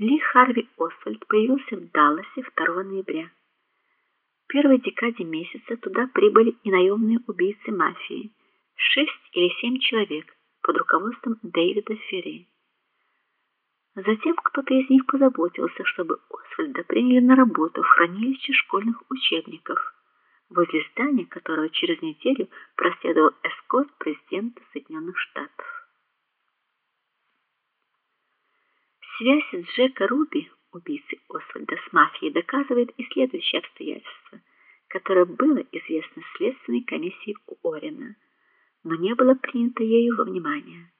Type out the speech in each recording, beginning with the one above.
Ли Харви Освальд появился в Далласе 2 ноября. В первой декаде месяца туда прибыли и наемные убийцы мафии, шесть или семь человек под руководством Дэвида Ферри. Затем кто-то из них позаботился, чтобы Освальда приняли на работу в хранилище школьных учебников, возле здания которого через неделю проследовал эскорт президента Соединенных Штатов. Связь Джека Руби, убийцы Освальда с мафией, доказывает и следующее обстоятельство, которое было известно следственной комиссии Орена, но не было принято ею во внимание.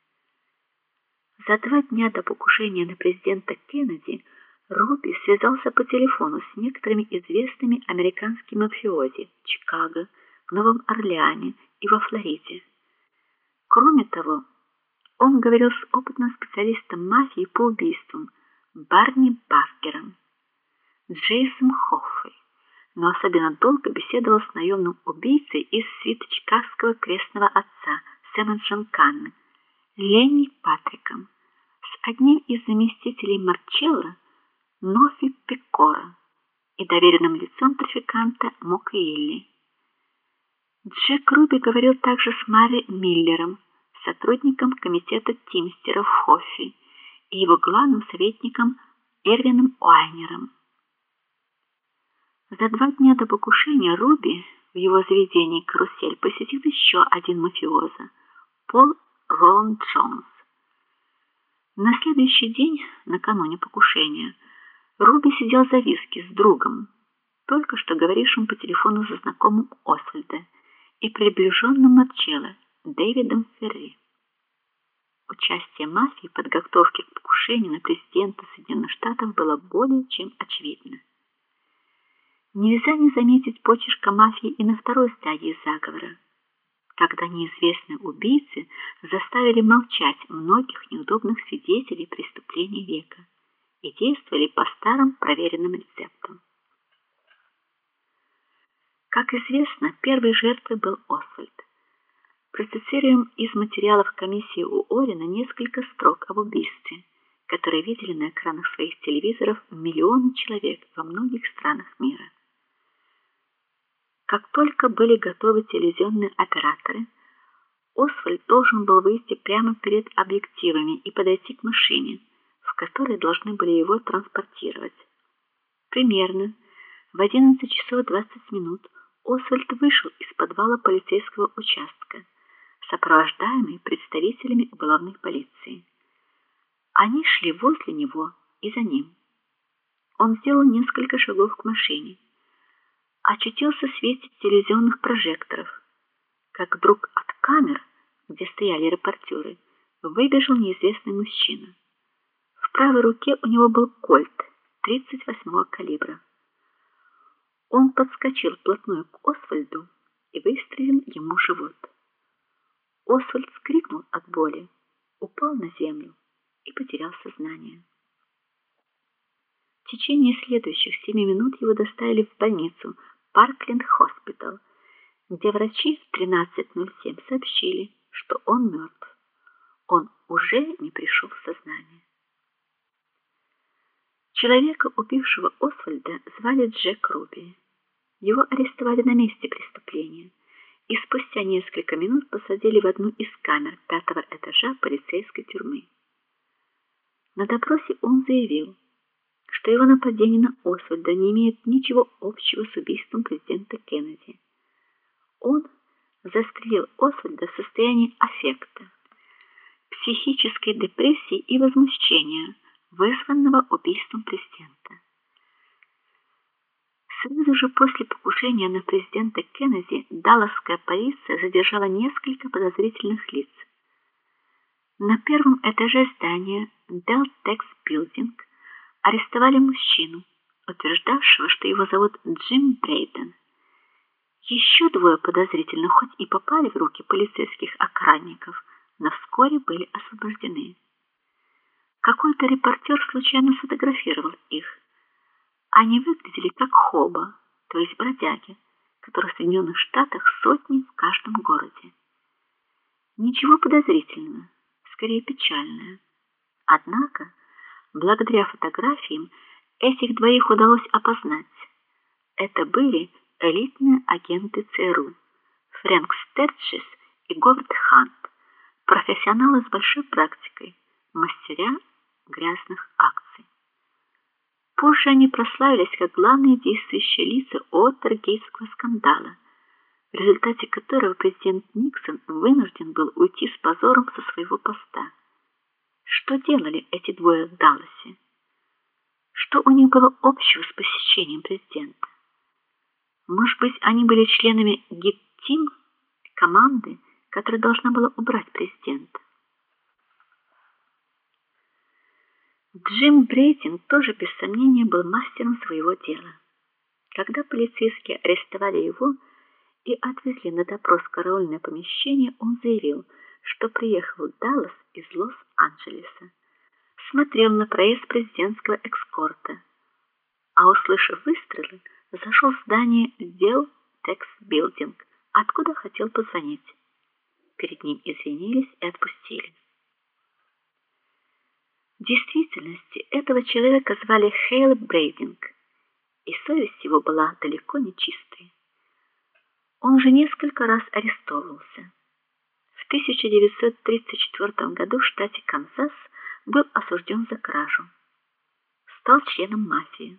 За два дня до покушения на президента Кеннеди Руби связался по телефону с некоторыми известными американскими мафиози в Чикаго, в Новом Орлеане и во Флориде. Кроме того, говорил с опытным специалистом мафии по убийствам Барни Баркером, Джейсом Хоффой, но особенно долго беседовал с наемным убийцей из свиты крестного отца Сэмон Джанкана, Ленни Патриком, с одним из заместителей Марчелла, Нофи Пекора и доверенным лицом трафиканта Мокиилли. Джек Руби говорил также с Мари Миллером, сотрудником комитета Тимстеров в Хоффи и его главным советником Эрвином Уайнером. За два дня до покушения Руби в его заведении Карусель посетил еще один мафиоза Пол Роланд Джонс. На следующий день, накануне покушения, Руби сидел за виски с другом, только что говорившим по телефону со знакомым Освальда и приближенным Марчелло Дэвидом Ферри. Участие мафии в подготовке к покушению на президента Соединенных Штатов было более чем очевидно. Нельзя не заметить почерка мафии и на второй стадии заговора, когда неизвестные убийцы заставили молчать многих неудобных свидетелей преступлений века и действовали по старым проверенным рецептам. Как известно, первой жертвой был Освальд. Процессируем из материалов комиссии у Орина несколько строк об убийстве, которые видели на экранах своих телевизоров миллионы человек во многих странах мира. Как только были готовы телевизионные операторы, Освальд должен был выйти прямо перед объективами и подойти к машине, в которой должны были его транспортировать. Примерно в 11 часов 20 минут Освальд вышел из подвала полицейского участка сопровождаемый представителями уголовной полиции. Они шли возле него и за ним. Он сделал несколько шагов к машине, очутился в свете телевизионных прожекторов, как вдруг от камер, где стояли репортеры, выбежал неизвестный мужчина. В правой руке у него был кольт 38-го калибра. Он подскочил вплотную к Освальду и выстрелил ему в живот. Освальд вскрикнул от боли, упал на землю и потерял сознание. В течение следующих семи минут его доставили в больницу Паркленд Хоспитал, где врачи в 13:07 сообщили, что он мертв. Он уже не пришел в сознание. Человека, убившего Освальда, звали Джек Руби. Его арестовали на месте преступления и спустя несколько минут посадили в одну из камер пятого этажа полицейской тюрьмы. На допросе он заявил, что его нападение на Освальда не имеет ничего общего с убийством президента Кеннеди. Он застрелил Освальда в состоянии аффекта, психической депрессии и возмущения, вызванного убийством президента. Сразу же после покушения на президента Кеннеди Далласская полиция задержала несколько подозрительных лиц. На первом этаже здания Deltex Building арестовали мужчину, утверждавшего, что его зовут Джим Брейден. Еще двое подозрительных хоть и попали в руки полицейских охранников, но вскоре были освобождены. Какой-то репортер случайно сфотографировал их. Они выглядели как хоба, то есть бродяги, которых в Соединенных Штатах сотни в каждом городе. Ничего подозрительного, скорее печальное. Однако Благодаря фотографиям этих двоих удалось опознать. Это были элитные агенты ЦРУ Фрэнк Стерчес и Говард Хант, профессионалы с большой практикой, мастера грязных акций. Позже они прославились как главные действующие лица Уотергейтского скандала, в результате которого президент Никсон вынужден был уйти с позором со своего поста. Что делали эти двое в Далласе? Что у них было общего с посещением президента? Может быть, они были членами ГИТ-тим, команды, которая должна была убрать президента? Джим Брейтинг тоже без сомнения был мастером своего дела. Когда полицейские арестовали его и отвезли на допрос в караульное помещение, он заявил, что приехал в Даллас из Лос-Анджелеса. Смотрел на проезд президентского экскорта. А услышав выстрелы, зашел в здание Dell Tex Building, откуда хотел позвонить. Перед ним извинились и отпустили. В действительности этого человека звали Хейл Брейдинг, и совесть его была далеко не чистой. Он уже несколько раз арестовывался. В 1934 году в штате Канзас был осужден за кражу. Стал членом мафии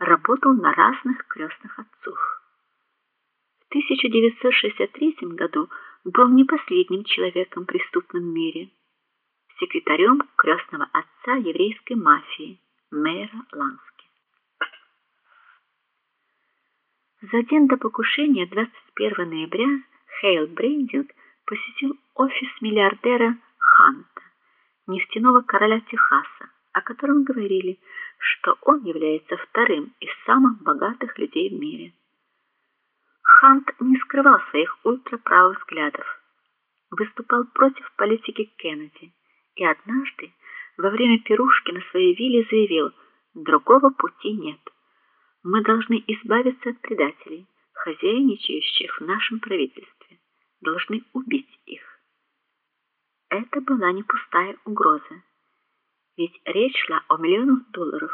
работал на разных крестных отцов. В 1963 году был не последним человеком в преступном мире, секретарем крестного отца еврейской мафии мэра Лански. За день до покушения 21 ноября Хейл Брендинг посетил офис миллиардера Ханта, нефтяного короля Техаса, о котором говорили, что он является вторым из самых богатых людей в мире. Хант не скрывал своих ультраправых взглядов, выступал против политики Кеннеди и однажды во время пирушки на своей вилле заявил: "Другого пути нет. Мы должны избавиться от предателей, хозяйничающих в нашем правительстве. Должны убить их". Это была не пустая угроза. Ведь речь шла о миллионах долларов,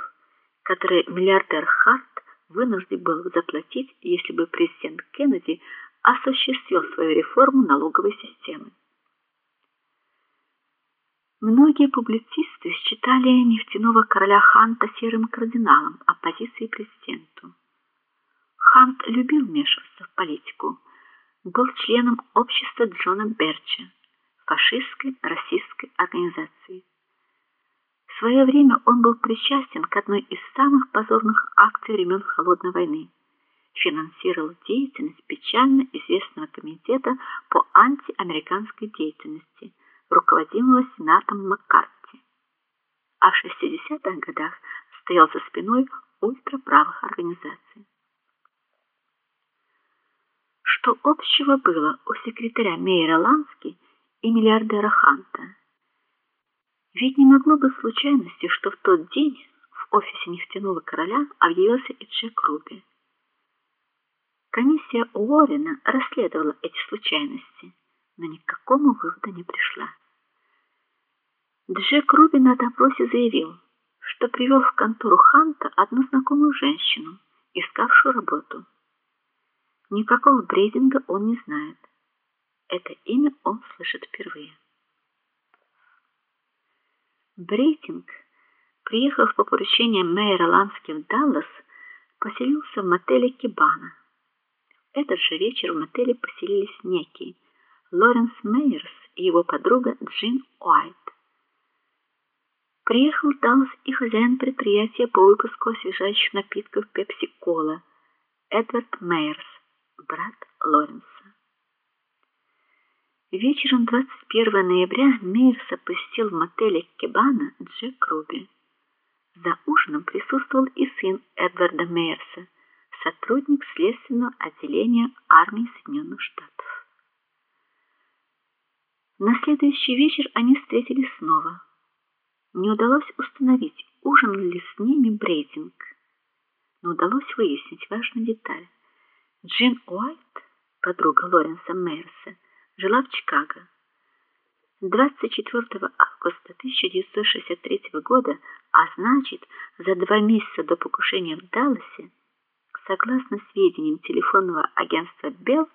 которые миллиардер Харт вынужден был заплатить, если бы президент Кеннеди осуществил свою реформу налоговой системы. Многие публицисты считали нефтяного короля Ханта серым кардиналом оппозиции президенту. Хант любил вмешиваться в политику, был членом общества Джона Берча, фашистской расистской организации свое время он был причастен к одной из самых позорных акций времен холодной войны. Финансировал деятельность печально известного комитета по антиамериканской деятельности, руководимого сенатом Маккарти. А в 60-х годах стоял за спиной ультраправых организаций. Что общего было у секретаря Мейера Лански и миллиардера Ханта? Ведь не могло быть случайности, что в тот день в офисе нефтяного короля объявился и Джек Руби. Комиссия Уоррена расследовала эти случайности, но ни к какому выводу не пришла. Джек Руби на допросе заявил, что привел в контору Ханта одну знакомую женщину, искавшую работу. Никакого брейдинга он не знает. Это имя он слышит впервые. Брейтинг, приехав по поручению мэра Лански в Даллас, поселился в мотеле Кибана. Этот же вечер в мотеле поселились некий Лоренс Мейерс и его подруга Джин Уайт. Приехал Даллас и хозяин предприятия по выпуску освежающих напитков Cola Эдвард Мейерс, брат Лоренса. Вечером 21 ноября Мейерс посетил в мотеле Кебана Джек Руби. За ужином присутствовал и сын Эдварда Мейерса, сотрудник следственного отделения армии Соединенных Штатов. На следующий вечер они встретились снова. Не удалось установить, ужинал ли с ними Брейтинг, но удалось выяснить важную деталь. Джин Уайт, подруга Лоренса Мейерса, жила в Чикаго. 24 августа 1963 года А значит, за два месяца до покушения в Далласе, согласно сведениям телефонного агентства Белл,